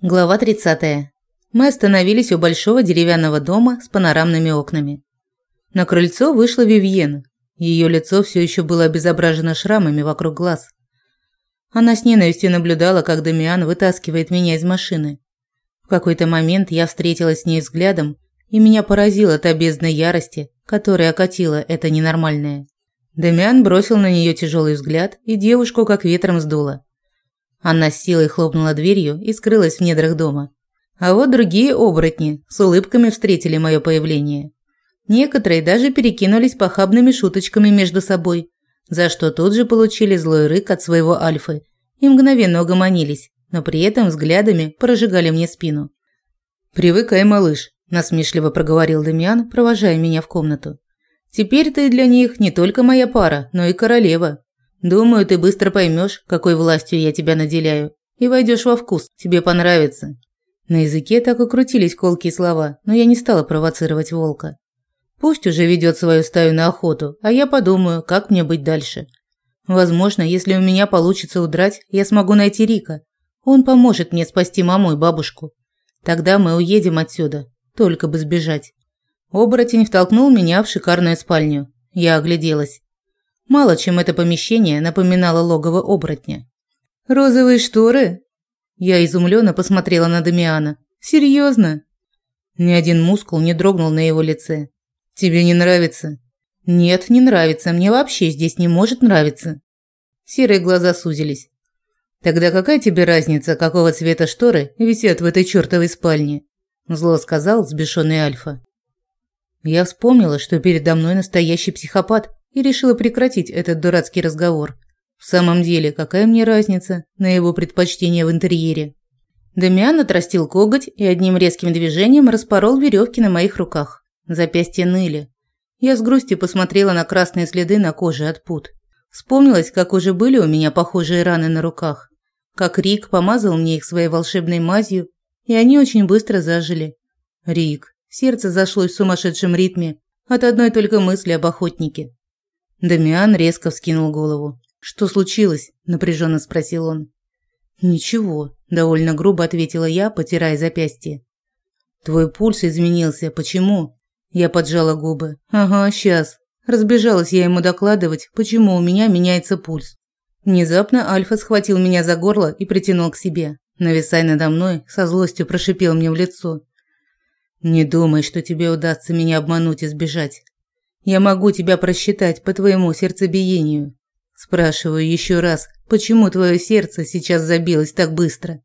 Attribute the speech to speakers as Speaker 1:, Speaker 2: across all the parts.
Speaker 1: Глава 30. Мы остановились у большого деревянного дома с панорамными окнами. На крыльцо вышла Вивьен. Ее лицо все еще было обезображено шрамами вокруг глаз. Она с ненавистью наблюдала, как Дамиан вытаскивает меня из машины. В какой-то момент я встретилась с ней взглядом, и меня поразила та бездна ярости, которая окатила это ненормальное. Дамиан бросил на нее тяжелый взгляд, и девушку как ветром сдуло. Она с силой хлопнула дверью и скрылась в недрах дома. А вот другие оборотни с улыбками встретили мое появление. Некоторые даже перекинулись похабными шуточками между собой, за что тут же получили злой рык от своего альфы и мгновенно угомонились, но при этом взглядами прожигали мне спину. «Привыкай, малыш», – насмешливо проговорил Дамиан, провожая меня в комнату. «Теперь ты для них не только моя пара, но и королева. Думаю, ты быстро поймешь, какой властью я тебя наделяю, и войдешь во вкус, тебе понравится. На языке так и крутились колкие слова, но я не стала провоцировать волка. Пусть уже ведет свою стаю на охоту, а я подумаю, как мне быть дальше. Возможно, если у меня получится удрать, я смогу найти Рика. Он поможет мне спасти маму и бабушку. Тогда мы уедем отсюда, только бы сбежать. Оборотень втолкнул меня в шикарную спальню. Я огляделась. Мало чем это помещение напоминало логово оборотня. «Розовые шторы?» Я изумленно посмотрела на Дамиана. «Серьезно?» Ни один мускул не дрогнул на его лице. «Тебе не нравится?» «Нет, не нравится. Мне вообще здесь не может нравиться». Серые глаза сузились. «Тогда какая тебе разница, какого цвета шторы висят в этой чертовой спальне?» Зло сказал взбешенный Альфа. Я вспомнила, что передо мной настоящий психопат, и решила прекратить этот дурацкий разговор. В самом деле, какая мне разница на его предпочтение в интерьере? Дамиан отрастил коготь и одним резким движением распорол веревки на моих руках. Запястья ныли. Я с грустью посмотрела на красные следы на коже от пут. Вспомнилось, как уже были у меня похожие раны на руках. Как Рик помазал мне их своей волшебной мазью, и они очень быстро зажили. Рик. Сердце зашлось в сумасшедшем ритме от одной только мысли об охотнике. Дамиан резко вскинул голову. «Что случилось?» – напряженно спросил он. «Ничего», – довольно грубо ответила я, потирая запястье. «Твой пульс изменился. Почему?» Я поджала губы. «Ага, сейчас». Разбежалась я ему докладывать, почему у меня меняется пульс. Внезапно Альфа схватил меня за горло и притянул к себе. Нависая надо мной, со злостью прошипел мне в лицо. «Не думай, что тебе удастся меня обмануть и сбежать. Я могу тебя просчитать по твоему сердцебиению. Спрашиваю еще раз, почему твое сердце сейчас забилось так быстро?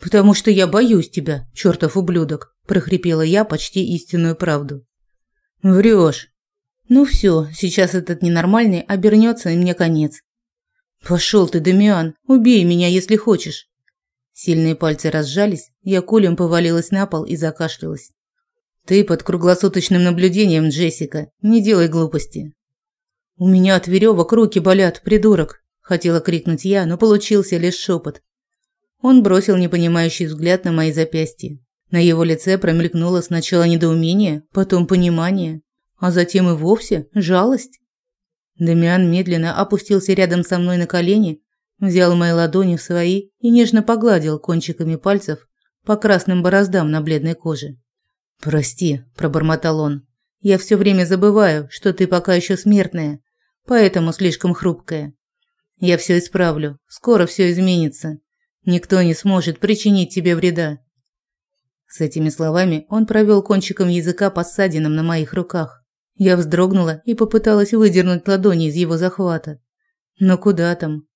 Speaker 1: Потому что я боюсь тебя, чертов ублюдок, прохрипела я почти истинную правду. Врешь. Ну все, сейчас этот ненормальный обернется и мне конец. Пошел ты, Дамиан, убей меня, если хочешь. Сильные пальцы разжались, я кулем повалилась на пол и закашлялась. Ты под круглосуточным наблюдением, Джессика. Не делай глупости. У меня от веревок руки болят, придурок, хотела крикнуть я, но получился лишь шепот. Он бросил непонимающий взгляд на мои запястья. На его лице промелькнуло сначала недоумение, потом понимание, а затем и вовсе жалость. Дамиан медленно опустился рядом со мной на колени, взял мои ладони в свои и нежно погладил кончиками пальцев по красным бороздам на бледной коже. «Прости», – пробормотал он. «Я все время забываю, что ты пока еще смертная, поэтому слишком хрупкая. Я все исправлю, скоро все изменится. Никто не сможет причинить тебе вреда». С этими словами он провел кончиком языка по ссадинам на моих руках. Я вздрогнула и попыталась выдернуть ладони из его захвата. Но куда там?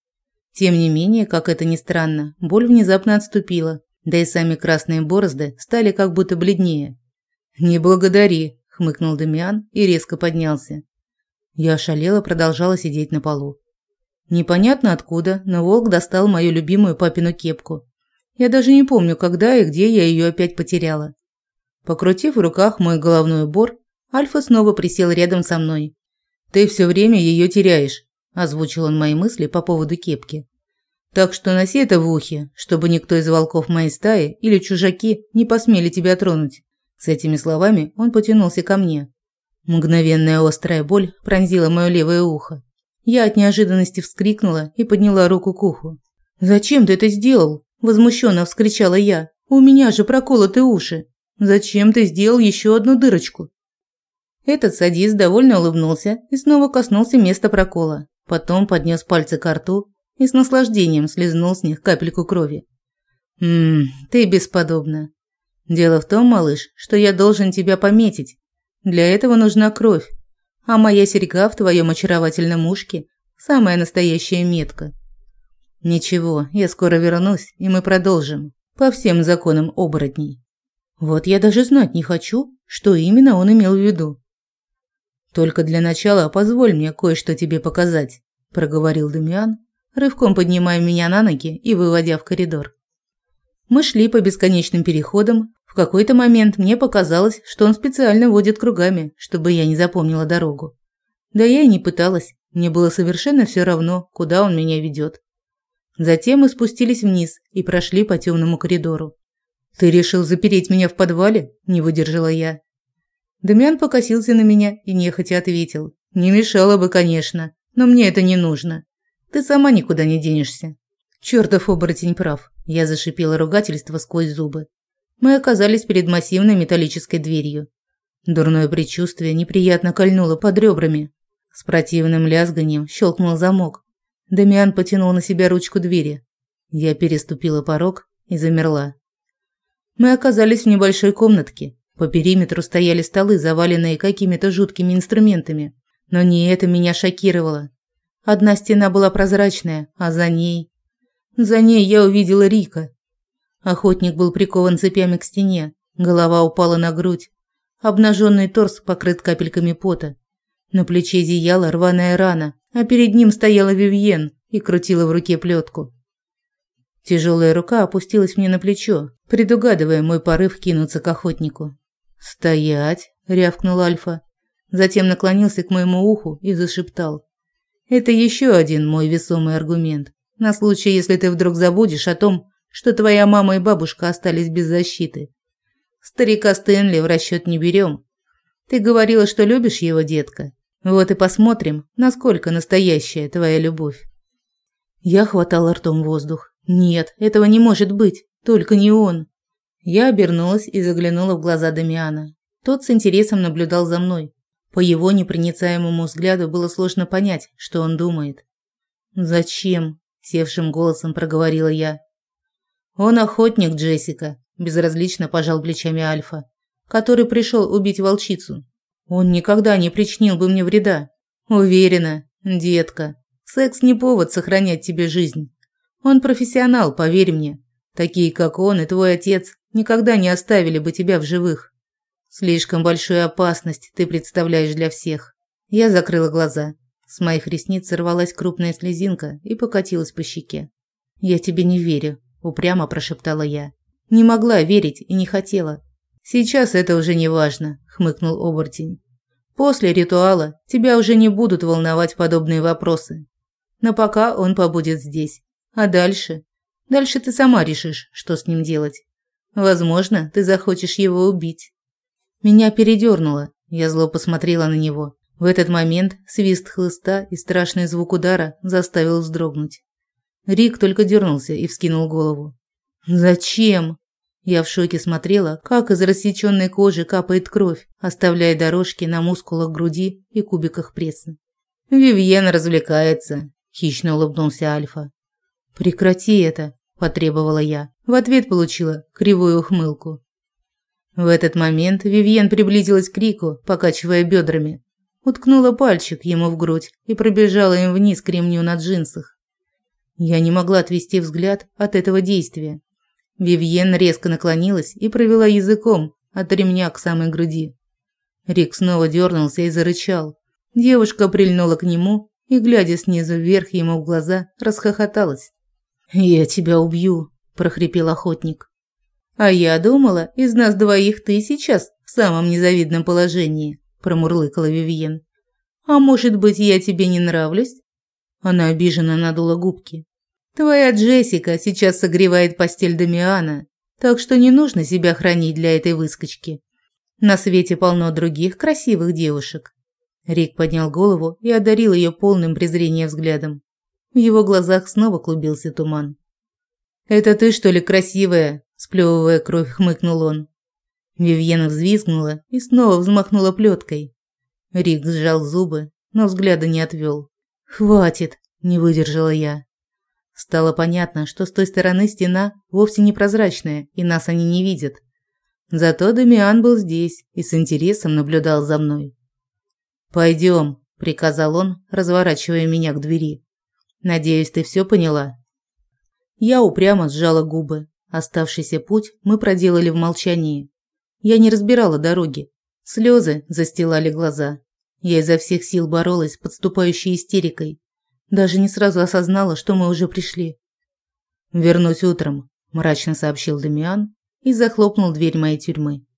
Speaker 1: Тем не менее, как это ни странно, боль внезапно отступила, да и сами красные борозды стали как будто бледнее. «Не благодари», – хмыкнул Дамиан и резко поднялся. Я ошалела, продолжала сидеть на полу. Непонятно откуда, но волк достал мою любимую папину кепку. Я даже не помню, когда и где я ее опять потеряла. Покрутив в руках мой головной убор, Альфа снова присел рядом со мной. «Ты все время ее теряешь», – озвучил он мои мысли по поводу кепки. «Так что носи это в ухе, чтобы никто из волков моей стаи или чужаки не посмели тебя тронуть. С этими словами он потянулся ко мне. Мгновенная острая боль пронзила мое левое ухо. Я от неожиданности вскрикнула и подняла руку к уху. «Зачем ты это сделал?» – возмущенно вскричала я. У меня же проколоты уши. Зачем ты сделал еще одну дырочку?» Этот садист довольно улыбнулся и снова коснулся места прокола. Потом поднес пальцы к рту и с наслаждением слезнул с них капельку крови. «Ммм, ты бесподобна. Дело в том, малыш, что я должен тебя пометить. Для этого нужна кровь, а моя серьга в твоем очаровательном ушке – самая настоящая метка. Ничего, я скоро вернусь, и мы продолжим. По всем законам оборотней. Вот я даже знать не хочу, что именно он имел в виду. Только для начала позволь мне кое-что тебе показать, проговорил Дамиан, рывком поднимая меня на ноги и выводя в коридор. Мы шли по бесконечным переходам. Какой-то момент мне показалось, что он специально водит кругами, чтобы я не запомнила дорогу. Да я и не пыталась. Мне было совершенно все равно, куда он меня ведет. Затем мы спустились вниз и прошли по темному коридору. «Ты решил запереть меня в подвале?» – не выдержала я. Дамиан покосился на меня и нехотя ответил. «Не мешало бы, конечно, но мне это не нужно. Ты сама никуда не денешься». Чёртов оборотень прав. Я зашипела ругательство сквозь зубы. Мы оказались перед массивной металлической дверью. Дурное предчувствие неприятно кольнуло под ребрами. С противным лязганием щелкнул замок. Дамиан потянул на себя ручку двери. Я переступила порог и замерла. Мы оказались в небольшой комнатке. По периметру стояли столы, заваленные какими-то жуткими инструментами. Но не это меня шокировало. Одна стена была прозрачная, а за ней за ней я увидела Рика. Охотник был прикован цепями к стене, голова упала на грудь, обнаженный торс покрыт капельками пота. На плече зияла рваная рана, а перед ним стояла Вивьен и крутила в руке плетку. Тяжелая рука опустилась мне на плечо, предугадывая мой порыв кинуться к охотнику. «Стоять!» – рявкнул Альфа. Затем наклонился к моему уху и зашептал. «Это еще один мой весомый аргумент. На случай, если ты вдруг забудешь о том, что твоя мама и бабушка остались без защиты. Старика Стэнли в расчет не берем. Ты говорила, что любишь его, детка. Вот и посмотрим, насколько настоящая твоя любовь. Я хватала ртом воздух. Нет, этого не может быть, только не он. Я обернулась и заглянула в глаза Дамиана. Тот с интересом наблюдал за мной. По его непроницаемому взгляду было сложно понять, что он думает. Зачем? севшим голосом проговорила я. Он охотник, Джессика, безразлично пожал плечами Альфа, который пришел убить волчицу. Он никогда не причинил бы мне вреда. Уверена, детка. Секс не повод сохранять тебе жизнь. Он профессионал, поверь мне. Такие, как он и твой отец, никогда не оставили бы тебя в живых. Слишком большую опасность ты представляешь для всех. Я закрыла глаза. С моих ресниц сорвалась крупная слезинка и покатилась по щеке. «Я тебе не верю», – упрямо прошептала я. «Не могла верить и не хотела». «Сейчас это уже не важно», – хмыкнул оборотень. «После ритуала тебя уже не будут волновать подобные вопросы. Но пока он побудет здесь. А дальше? Дальше ты сама решишь, что с ним делать. Возможно, ты захочешь его убить». Меня передернуло. Я зло посмотрела на него. В этот момент свист хлыста и страшный звук удара заставил вздрогнуть. Рик только дернулся и вскинул голову. «Зачем?» Я в шоке смотрела, как из рассеченной кожи капает кровь, оставляя дорожки на мускулах груди и кубиках пресса. «Вивьен развлекается», – хищно улыбнулся Альфа. «Прекрати это», – потребовала я. В ответ получила кривую ухмылку. В этот момент Вивьен приблизилась к Рику, покачивая бедрами, уткнула пальчик ему в грудь и пробежала им вниз к ремню на джинсах. Я не могла отвести взгляд от этого действия. Вивьен резко наклонилась и провела языком от ремня к самой груди. Рик снова дернулся и зарычал. Девушка прильнула к нему и, глядя снизу вверх ему в глаза, расхохоталась. «Я тебя убью», – прохрипел охотник. «А я думала, из нас двоих ты сейчас в самом незавидном положении», промурлыкала Вивьен. А может быть, я тебе не нравлюсь? Она обиженно надула губки. Твоя Джессика сейчас согревает постель Дамиана, так что не нужно себя хранить для этой выскочки. На свете полно других красивых девушек. Рик поднял голову и одарил ее полным презрения взглядом. В его глазах снова клубился туман. «Это ты, что ли, красивая?» – Сплевывая кровь, хмыкнул он. Вивьена взвизгнула и снова взмахнула плеткой. Рик сжал зубы, но взгляда не отвел. «Хватит!» – не выдержала я. Стало понятно, что с той стороны стена вовсе не прозрачная, и нас они не видят. Зато Дамиан был здесь и с интересом наблюдал за мной. «Пойдем», – приказал он, разворачивая меня к двери. «Надеюсь, ты все поняла?» Я упрямо сжала губы. Оставшийся путь мы проделали в молчании. Я не разбирала дороги. Слезы застилали глаза. Я изо всех сил боролась с подступающей истерикой. Даже не сразу осознала, что мы уже пришли. «Вернусь утром», – мрачно сообщил Дамиан и захлопнул дверь моей тюрьмы.